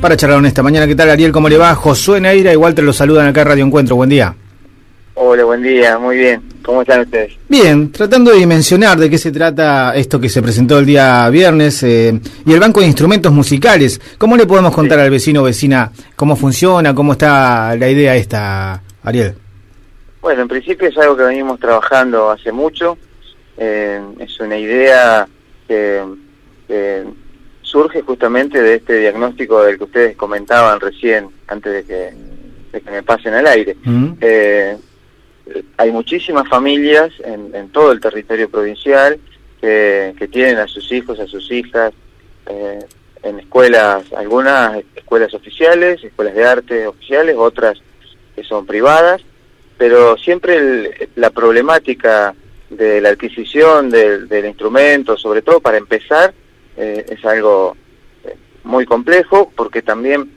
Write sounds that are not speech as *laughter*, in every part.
para charlar en esta mañana. ¿Qué tal, Ariel? ¿Cómo le va? Josué Neira y Walter los saludan acá Radio Encuentro. Buen día. Hola, buen día, muy bien. ¿Cómo están ustedes? Bien, tratando de dimensionar de qué se trata esto que se presentó el día viernes eh, y el Banco de Instrumentos Musicales. ¿Cómo le podemos contar al vecino o vecina cómo funciona, cómo está la idea esta, Ariel? Bueno, en principio es algo que venimos trabajando hace mucho. Eh, es una idea que, surge justamente de este diagnóstico del que ustedes comentaban recién, antes de que, que me pasen al aire. Mm. Eh, hay muchísimas familias en, todo el territorio provincial que, tienen a sus hijos, a sus hijas eh, en escuelas, algunas escuelas oficiales, escuelas de arte oficiales, otras que son privadas, pero siempre la problemática de la adquisición del, instrumento, sobre todo para empezar, eh, es algo eh, muy complejo porque también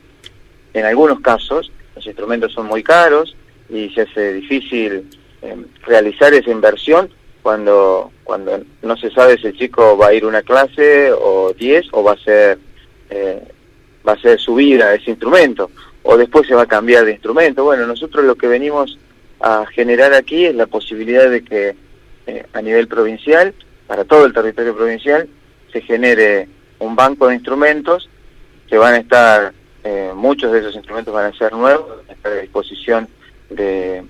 en algunos casos los instrumentos son muy caros, y se hace difícil em, realizar esa inversión cuando cuando no se sabe si el chico va a ir una clase o 10 o va a ser eh, va a ser su vida ese instrumento o después se va a cambiar de instrumento. Bueno, nosotros lo que venimos a generar aquí es la posibilidad de que eh, a nivel provincial, para todo el territorio provincial, se genere un banco de instrumentos que van a estar, eh, muchos de esos instrumentos van a ser nuevos, van a estar a disposición de,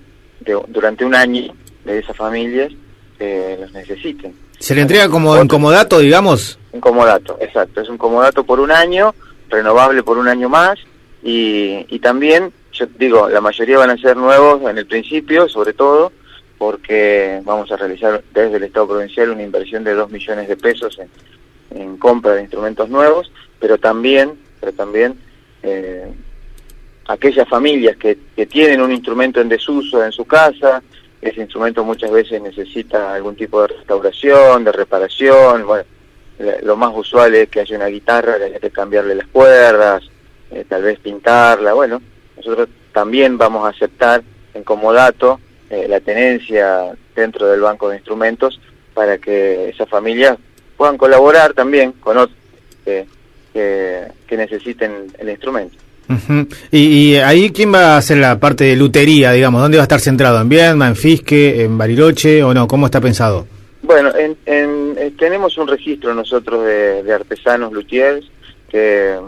durante un año de esas familias que los necesiten. ¿Se le entrega como un comodato, digamos? Un comodato, exacto. Es un comodato por un año, renovable por un año más, y, y también, yo digo, la mayoría van a ser nuevos en el principio, sobre todo, porque vamos a realizar desde el Estado provincial una inversión de 2 millones de pesos en, en compra de instrumentos nuevos, pero también, pero también eh, aquellas familias que, que tienen un instrumento en desuso en su casa, ese instrumento muchas veces necesita algún tipo de restauración, de reparación, bueno, lo más usual es que haya una guitarra, que cambiarle las cuerdas, eh, tal vez pintarla, bueno, nosotros también vamos a aceptar en comodato eh, la tenencia dentro del banco de instrumentos para que esas familias puedan colaborar también con otros que, que necesiten el instrumento y, ahí quién va a hacer la parte de lutería, digamos? ¿Dónde va a estar centrado? ¿En Viedma, en Fisque, en Bariloche o no? ¿Cómo está pensado? Bueno, en, eh, tenemos un registro nosotros de, artesanos luthiers que,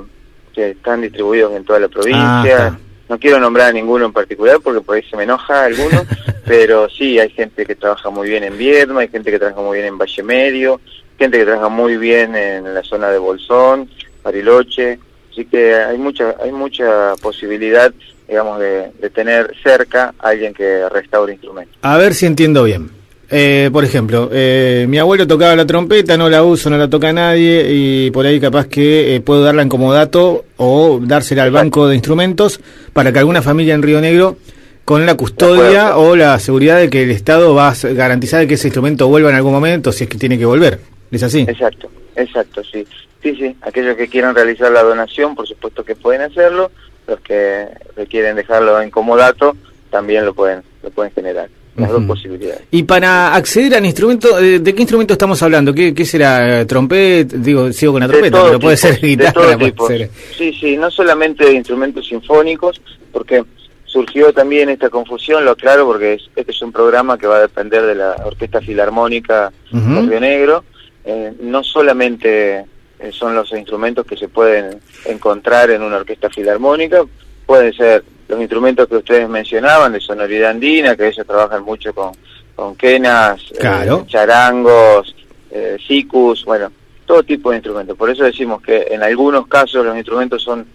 están distribuidos en toda la provincia. Ah, no quiero nombrar a ninguno en particular porque por ahí se me enoja alguno, *laughs* pero sí, hay gente que trabaja muy bien en Viedma, hay gente que trabaja muy bien en Valle Medio, gente que trabaja muy bien en la zona de Bolsón, Bariloche, Así que hay mucha, hay mucha posibilidad, digamos, de, tener cerca a alguien que restaure instrumentos. A ver si entiendo bien. Eh, por ejemplo, eh, mi abuelo tocaba la trompeta, no la uso, no la toca nadie y por ahí capaz que eh, puedo darla en comodato o dársela al banco de instrumentos para que alguna familia en Río Negro con la custodia o la seguridad de que el Estado va a garantizar que ese instrumento vuelva en algún momento si es que tiene que volver. ¿Es así? Exacto, exacto, sí. Sí, sí, aquellos que quieran realizar la donación, por supuesto que pueden hacerlo, los que requieren dejarlo en comodato, también lo pueden, lo pueden generar. Las dos posibilidades. Y para acceder al instrumento, ¿de, qué instrumento estamos hablando? ¿Qué, qué será? ¿Trompeta? Digo, sigo con la trompeta, pero puede ser guitarra. Puede Sí, sí, no solamente de instrumentos sinfónicos, porque surgió también esta confusión, lo aclaro, porque este es un programa que va a depender de la Orquesta Filarmónica de Río Negro. Eh, no solamente eh, son los instrumentos que se pueden encontrar en una orquesta filarmónica, pueden ser los instrumentos que ustedes mencionaban de sonoridad andina, que ellos trabajan mucho con, con quenas, eh, charangos, eh, sicus, bueno, todo tipo de instrumentos. Por eso decimos que en algunos casos los instrumentos son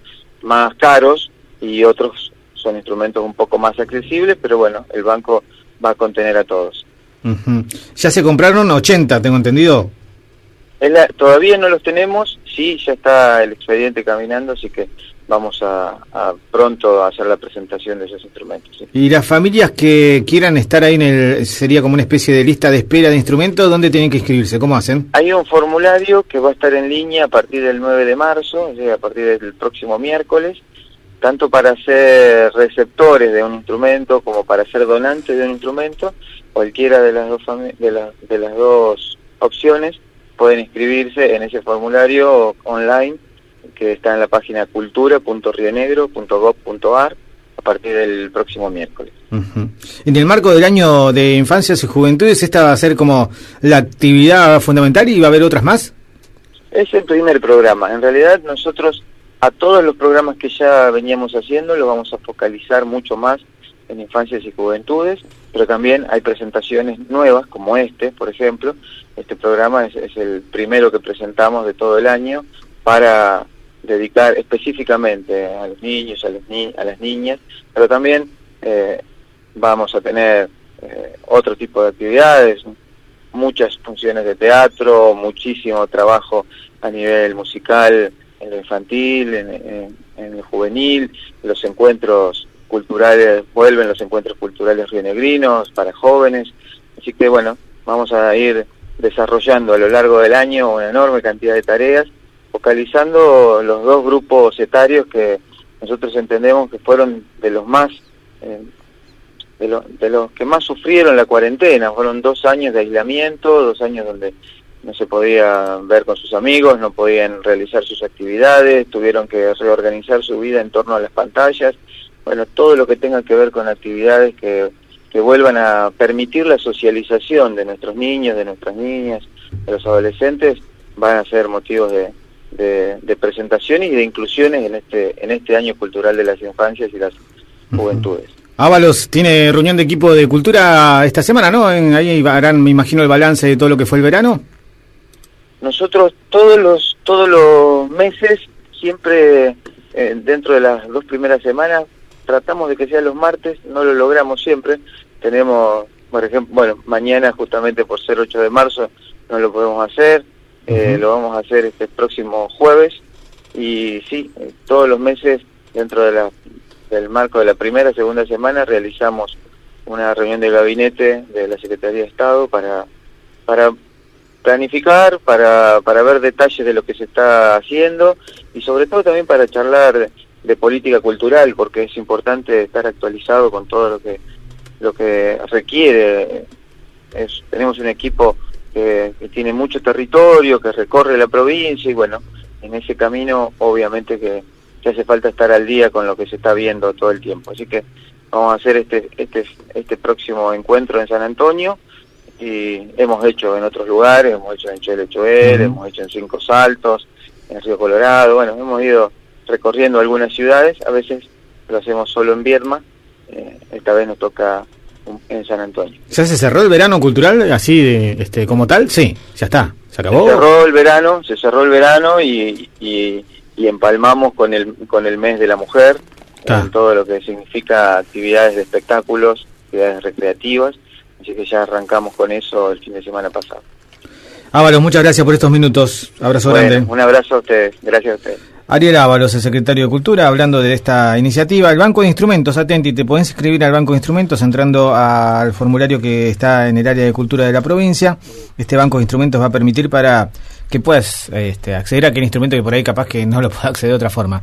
más caros y otros son instrumentos un poco más accesibles, pero bueno, el banco va a contener a todos. Ya se compraron 80, tengo entendido todavía no los tenemos, sí, ya está el expediente caminando, así que vamos a, pronto a hacer la presentación de esos instrumentos. ¿Y las familias que quieran estar ahí en el, sería como una especie de lista de espera de instrumentos, dónde tienen que inscribirse? ¿Cómo hacen? Hay un formulario que va a estar en línea a partir del 9 de marzo, a partir del próximo miércoles, tanto para ser receptores de un instrumento como para ser donantes de un instrumento, cualquiera de las dos, de, de las dos opciones pueden inscribirse en ese formulario online que está en la página cultura.rionegro.gov.ar a partir del próximo miércoles. En el marco del año de infancias y juventudes, ¿esta va a ser como la actividad fundamental y va a haber otras más? Es el primer programa. En realidad nosotros a todos los programas que ya veníamos haciendo lo vamos a focalizar mucho más en infancias y juventudes, pero también hay presentaciones nuevas como este, por ejemplo. Este programa es, es el primero que presentamos de todo el año para dedicar específicamente a los niños, a, los ni a las niñas, pero también eh, vamos a tener eh, otro tipo de actividades, muchas funciones de teatro, muchísimo trabajo a nivel musical en lo infantil, en, en, en el juvenil, los encuentros culturales, vuelven los encuentros culturales rionegrinos para jóvenes, así que bueno, vamos a ir desarrollando a lo largo del año una enorme cantidad de tareas focalizando los dos grupos etarios que nosotros entendemos que fueron de los más eh, de, lo, de, los que más sufrieron la cuarentena. Fueron dos años de aislamiento dos años donde no se podía ver con sus amigos no podían realizar sus actividades tuvieron que reorganizar su vida en torno a las pantallas bueno todo lo que tenga que ver con actividades que que vuelvan a permitir la socialización de nuestros niños de nuestras niñas de los adolescentes van a ser motivos de, de, de, presentaciones y de inclusiones en este en este año cultural de las infancias y las juventudes. Uh -huh. Ábalos tiene reunión de equipo de cultura esta semana, ¿no? En, ahí harán, me imagino, el balance de todo lo que fue el verano. Nosotros todos los todos los meses, siempre eh, dentro de las dos primeras semanas, tratamos de que sean los martes, no lo logramos siempre. Tenemos, por ejemplo, bueno, mañana justamente por ser 8 de marzo no lo podemos hacer eh, lo vamos a hacer este próximo jueves y sí, eh, todos los meses dentro de la, del marco de la primera, segunda semana realizamos una reunión de gabinete de la Secretaría de Estado para, para planificar, para, para ver detalles de lo que se está haciendo y sobre todo también para charlar de, política cultural porque es importante estar actualizado con todo lo que lo que requiere es, tenemos un equipo que, que, tiene mucho territorio, que recorre la provincia y bueno, en ese camino obviamente que, que, hace falta estar al día con lo que se está viendo todo el tiempo. Así que vamos a hacer este, este, este próximo encuentro en San Antonio y hemos hecho en otros lugares, hemos hecho en Chile Choel, uh -huh. hemos hecho en Cinco Saltos, en Río Colorado, bueno, hemos ido recorriendo algunas ciudades, a veces lo hacemos solo en Vierma, eh, esta vez nos toca en San Antonio. ¿Ya se cerró el verano cultural así de, este como tal? Sí, ya está, se acabó. Se cerró el verano, se cerró el verano y, y, y empalmamos con el con el mes de la mujer, en todo lo que significa actividades de espectáculos, actividades recreativas, así que ya arrancamos con eso el fin de semana pasado. Ábalos, muchas gracias por estos minutos. Abrazo bueno, grande. Un abrazo a ustedes. Gracias a ustedes. Ariel Ábalos, el secretario de Cultura, hablando de esta iniciativa. El Banco de Instrumentos, atenti, te podés inscribir al Banco de Instrumentos entrando al formulario que está en el área de cultura de la provincia. Este Banco de Instrumentos va a permitir para que puedas este, acceder a aquel instrumento que por ahí capaz que no lo pueda acceder de otra forma.